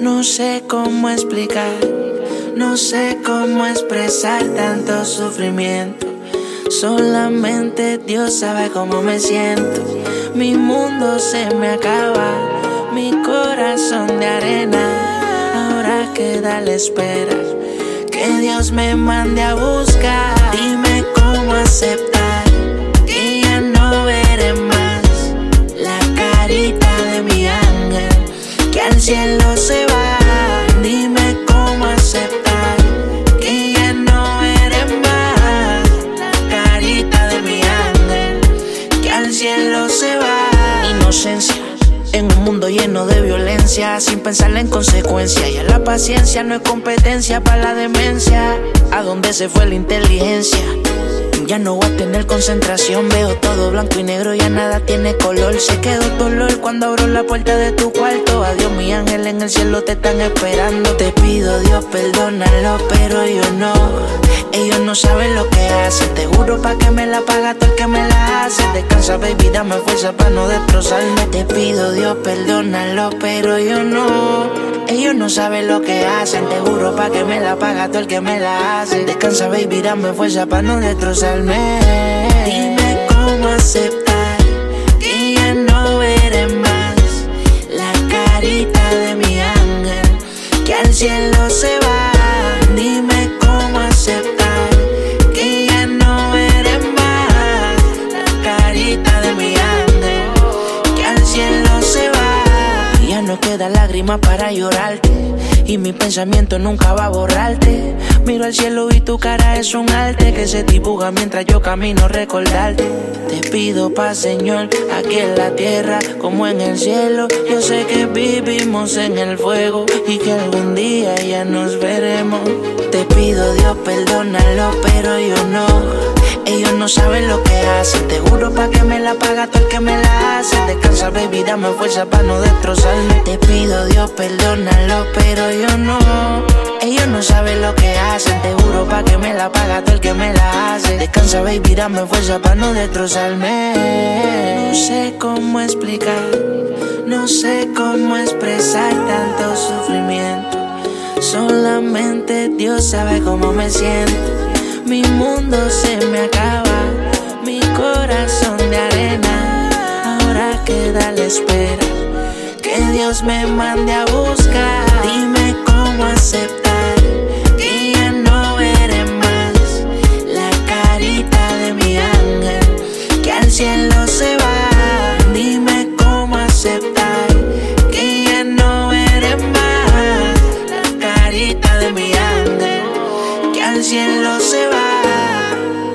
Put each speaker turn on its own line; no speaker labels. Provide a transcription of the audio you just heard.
No sé cómo explicar, no sé cómo expresar tanto sufrimiento. Solamente Dios sabe cómo me siento. Mi mundo se me acaba, mi corazón de arena. Ahora queda la espera que Dios me mande a buscar. Dime cómo aceptar que ya no veré más la carita de mi ángel que al cielo En un mundo lleno de violencia, sin pensar en consecuencias. Ya la paciencia no es competencia para la demencia. ¿A dónde se fue la inteligencia? Ya no voy a tener concentración, veo todo blanco y negro, ya nada tiene color. Se quedó dolor cuando abro la puerta de tu cuarto. Adiós, mi ángel, en el cielo te están esperando. Te pido, Dios, perdónalo, pero yo no. Ellos no saben lo que hacen. Te juro pa' que me la paga todo el que me la hace. Descansa, baby, dame fuerza para no destrozarme. Te pido, Dios, perdónalo, pero yo no. No saben lo que hacen. Te juro pa' que me la paga todo el que me la hace. Descansa, baby, dame fuerza para no destrozarme. Dime cómo aceptar va. Ya no queda lágrima para llorarte y mi pensamiento nunca va a borrarte. Miro al cielo y tu cara es un arte que se dibuja mientras yo camino recordarte. Te pido paz, Señor, aquí en la tierra como en el cielo. Yo sé que vivimos en el fuego y que algún día ya nos veremos. Te pido, Dios, perdónalo, pero yo no. Ellos no saben lo que hacen. Te juro pa' que me la paga todo el que me la hace. Descansa, baby, dame fuerza para no destrozarme. Te pido, Dios, perdónalo, pero yo no. Ellos no saben lo que hacen. Te juro pa' que me la paga todo el que me la hace. Descansa, baby, dame fuerza para no destrozarme. No sé cómo explicar. No sé cómo expresar tanto sufrimiento. Solamente Dios sabe cómo me siento. Mi mundo se me acaba, mi corazón de arena. Ahora queda la espera que Dios me mande a buscar. Dime cómo aceptar que ya no veré más la carita de mi ángel que al cielo se va. Dime cómo aceptar que ya no veré más la carita de mi ángel al cielo se va.